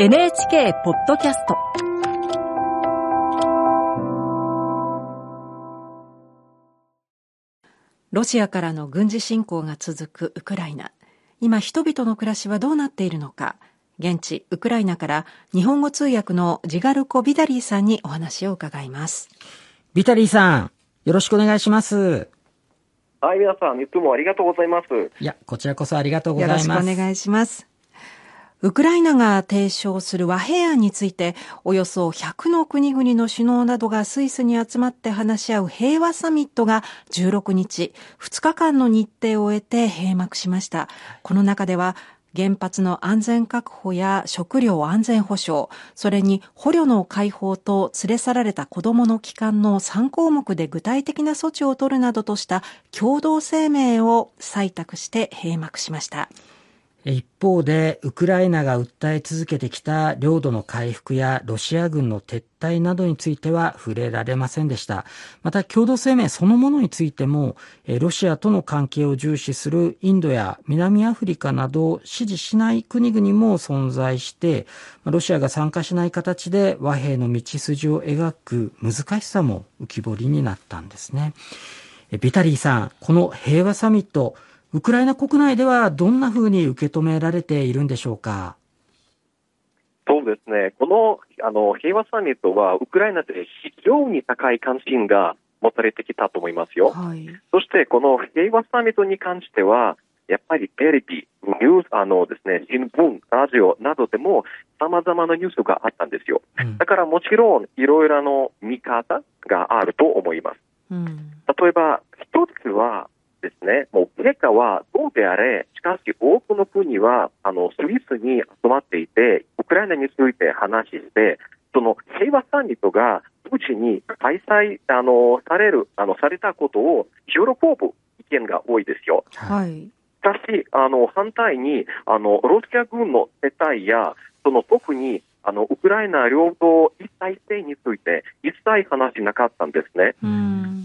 NHK ポッドキャストロシアからの軍事侵攻が続くウクライナ今人々の暮らしはどうなっているのか現地ウクライナから日本語通訳のジガルコ・ビタリーさんにお話を伺いますビタリーさんよろしくお願いしますはい、皆さん、いつもありがとうございます。いや、こちらこそありがとうございます。よろしくお願いします。ウクライナが提唱する和平案について、およそ100の国々の首脳などがスイスに集まって話し合う平和サミットが16日、2日間の日程を終えて閉幕しました。この中では、原発の安全確保や食料安全保障、それに捕虜の解放と連れ去られた子供の帰還の3項目で具体的な措置を取るなどとした共同声明を採択して閉幕しました。一方で、ウクライナが訴え続けてきた領土の回復やロシア軍の撤退などについては触れられませんでした。また、共同声明そのものについても、ロシアとの関係を重視するインドや南アフリカなど支持しない国々も存在して、ロシアが参加しない形で和平の道筋を描く難しさも浮き彫りになったんですね。ビタリーさん、この平和サミット、ウクライナ国内ではどんなふうに受け止められているんでしょうか？そうですね、このあの平和サミットは、ウクライナで非常に高い関心が持たれてきたと思いますよ。はい、そして、この平和サミットに関しては、やっぱりテレビ、ニュース、あのですね、新聞、ラジオなどでも様々なニュースがあったんですよ。うん、だからもちろん、いろいろな見方があると思います。うん、例えば、一つは、ですね、もう結果はどうであれ、しかし多くの国はあのスイスに集まっていて、ウクライナについて話して、その平和サミットが無事に開催あのされるあのされたことを喜ぶ意見が多いですよ。はい。しかし、あの反対にあのロシア軍の撤退やその特にあのウクライナ領土一体性について一切話しなかったんですね。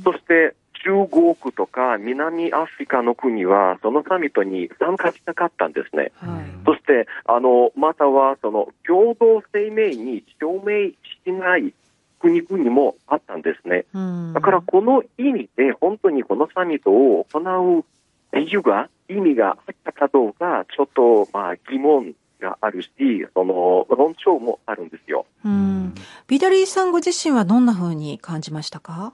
そして中国とか南アフリカの国はそのサミットに参加しなかったんですね。はい、そしてあのまたはその共同声明に署名しない国々もあったんですね。だからこの意味で本当にこのサミットを行う理由が意味があったかどうかちょっとまあ疑問があるし、その論調もあるんですよ。うん。ビダリーさんご自身はどんなふうに感じましたか？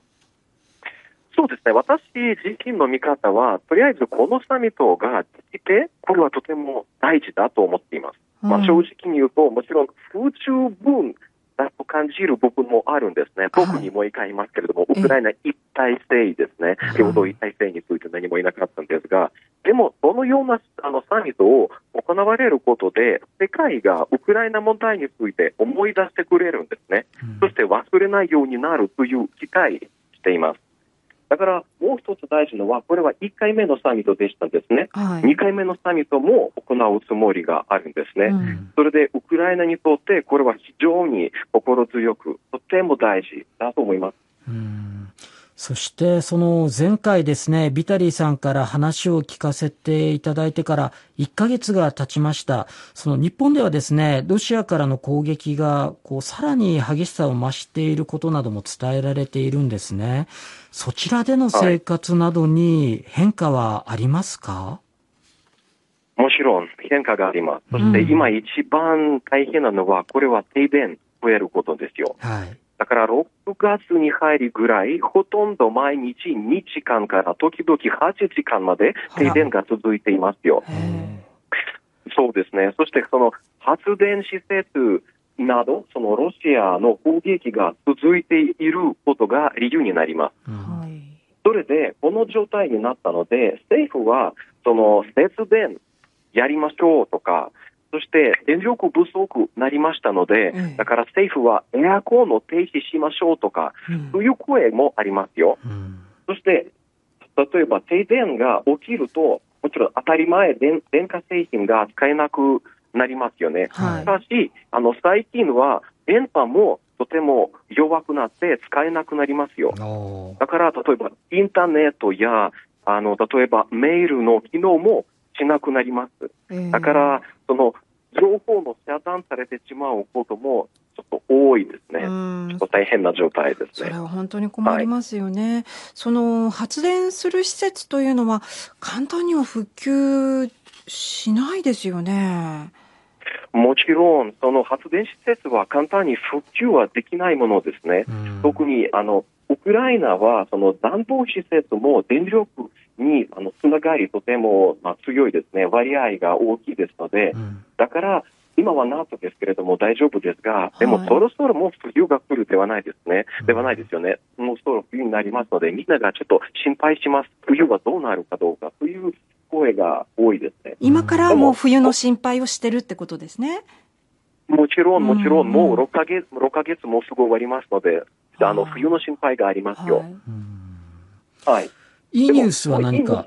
そうですね、私自身の見方は、とりあえずこのサミットができて、これはとても大事だと思っています。うん、まあ、正直に言うと、もちろん不十分だと感じる部分もあるんですね。僕にもう一回言いますけれども、はい、ウクライナ一体性ですね、共同一体性について何も言えなかったんですが、でも、そのようなあのサミットを行われることで、世界がウクライナ問題について思い出してくれるんですね。うん、そして忘れないようになるという期待しています。だからもう一つ大事なのは、これは1回目のサミットでしたですね、はい、2回目のサミットも行うつもりがあるんですね、うん、それでウクライナにとってこれは非常に心強く、とても大事だと思います。うんそしてその前回ですね、ビタリーさんから話を聞かせていただいてから1ヶ月が経ちました。その日本ではですね、ロシアからの攻撃がこうさらに激しさを増していることなども伝えられているんですね。そちらでの生活などに変化はありますか、はい、もちろん変化があります。そして今一番大変なのは、これは停電増えることですよ。はいだから6月に入りぐらい、ほとんど毎日2時間から時々8時間まで停電が続いていますよ。そうですね。そしてその発電施設など、そのロシアの攻撃が続いていることが理由になります。それで、この状態になったので、政府は、その節電やりましょうとか、そして電力不足なりましたので、うん、だから政府はエアコンを停止しましょうとか、そういう声もありますよ。うん、そして、例えば停電が起きると、もちろん当たり前電、電化製品が使えなくなりますよね。はい、しかし、あの最近は電波もとても弱くなって使えなくなりますよ。だから、例えばインターネットや、あの例えばメールの機能もしなくなります。だから、その情報の遮断されてしまうこともちょっと多いですね。ちょっと大変な状態ですね。それは本当に困りますよね。はい、その発電する施設というのは簡単には復旧しないですよね。もちろん、その発電施設は簡単に復旧はできないものですね。特にあのウクライナはその暖房施設も電力にあのつながりとても、まあ、強いですね、割合が大きいですので、うん、だから今はなんとですけれども大丈夫ですが、でもそろそろもう冬が来るではないですね、ではないですよね、もうそろ冬になりますので、みんながちょっと心配します、冬はどうなるかどうかという声が多いですね。今からもう冬の心配をしてるってことですね。もちろん、もちろん、もう6か月、6ヶ月もすぐ終わりますので、あの冬の心配がありますよ。はい。いいニュースは何か。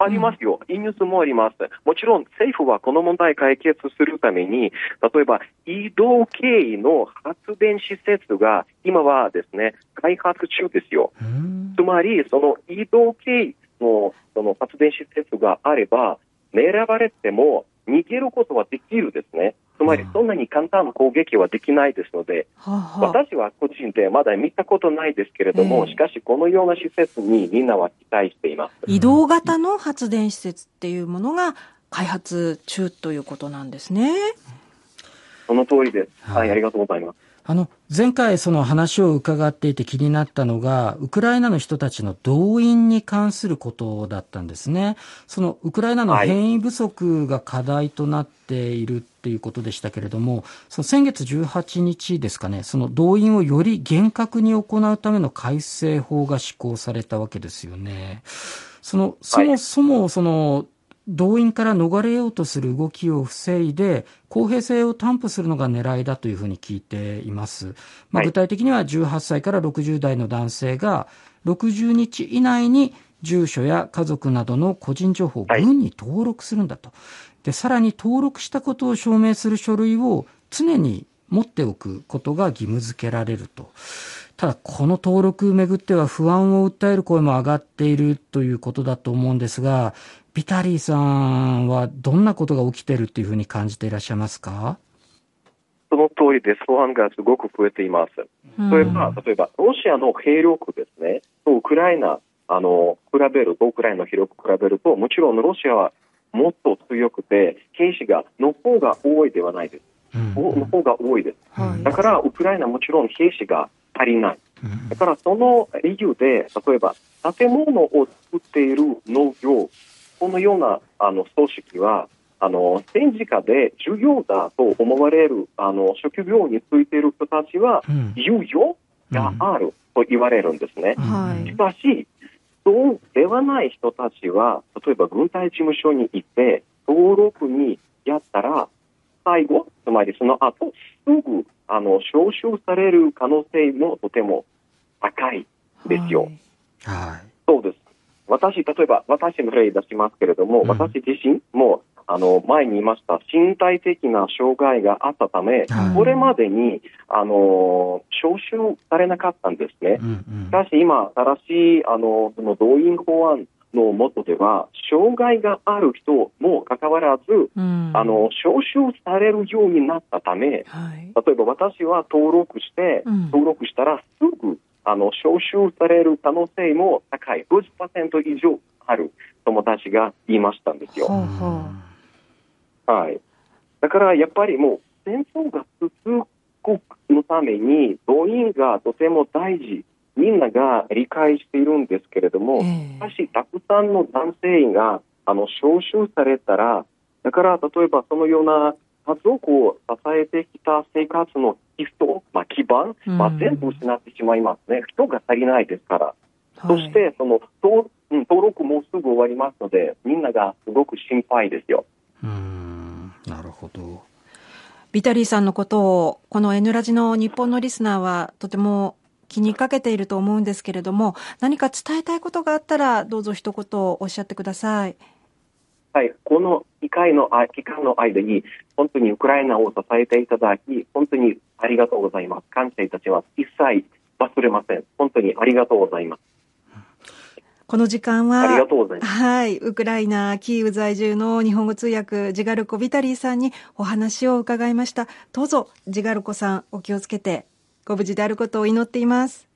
ありますよ。いいニュースもあります。もちろん政府はこの問題解決するために、例えば移動経緯の発電施設が今はですね、開発中ですよ。つまり、その移動経緯のその発電施設があれば、狙われても逃げることはできるですね。つまりそんなに簡単な攻撃はできないですので、はあはあ、私は個人でまだ見たことないですけれども、えー、しかしこのような施設にみんなは期待しています移動型の発電施設っていうものが開発中ということなんですね。その通りです。はい、ありがとうございます。あの、前回その話を伺っていて気になったのが、ウクライナの人たちの動員に関することだったんですね。そのウクライナの変異不足が課題となっているっていうことでしたけれども、その先月18日ですかね、その動員をより厳格に行うための改正法が施行されたわけですよね。その、そもそもその、動員から逃れようとする動きを防いで、公平性を担保するのが狙いだというふうに聞いています。まあ、具体的には18歳から60代の男性が、60日以内に住所や家族などの個人情報を軍に登録するんだと。で、さらに登録したことを証明する書類を常に持っておくことが義務付けられると。ただ、この登録をめぐっては不安を訴える声も上がっているということだと思うんですが、ビタリーさんはどんなことが起きているというふうに感じていらっしゃいますか？その通りです。不安がすごく増えています。例えば、例えば、ロシアの兵力ですね、とウクライナ、あの、比べると、ウクライナの兵力比べると、もちろんロシアはもっと強くて、兵士が、の方が多いではないです。うん、の方が多いです。だから、ウクライナもちろん兵士が足りない。だから、その理由で、例えば、建物を作っている農業、このようなあの組織は、あの戦時下で重要だと思われるあの職業についている人たちは、猶予があると言われるんですね。うんしかし、そうではない人たちは、例えば軍隊事務所に行って、登録にやったら、最後、つまりその後すぐあの招集される可能性もとても高いですよ。はい、そうです。私、例えば私の例出しますけれども、うん、私自身もあの前に言いました身体的な障害があったため、はい、これまでにあの招集されなかったんですね。うんうん、しかし今、新しいあのその動員法案のもとでは、障害がある人もかかわらず、うん、あの招集されるようになったため、はい、例えば私は登録して、うん、登録したらすぐあの招集される可能性も高い、50%以上ある友達が言いましたんですよ。はい、だからやっぱりもう戦争が続くのために動員がとても大事、みんなが理解しているんですけれども、しかしたくさんの男性があの招集されたら、だから例えばそのような家族を支えてきた生活の基礎、まあ、基盤、まあ、全部失ってしまいますね、人が足りないですから。そしてその登録もすぐ終わりますので、みんながすごく心配ですよ。うんなるほど。ビタリーさんのことを、この N ラジの日本のリスナーはとても気にかけていると思うんですけれども、何か伝えたいことがあったら、どうぞ一言おっしゃってください。はい、この機会の期間の間に、本当にウクライナを支えていただき、本当にありがとうございます。感謝いたします。一切忘れません。本当にありがとうございます。この時間は、ありがとうございます。はい。ウクライナ、キーウ在住の日本語通訳、ジガルコ・ビタリーさんにお話を伺いました。どうぞ、ジガルコさん、お気をつけて、ご無事であることを祈っています。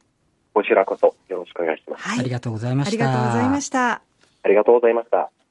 こちらこそよろしくお願いします。はい。ありがとうございました。ありがとうございました。ありがとうございました。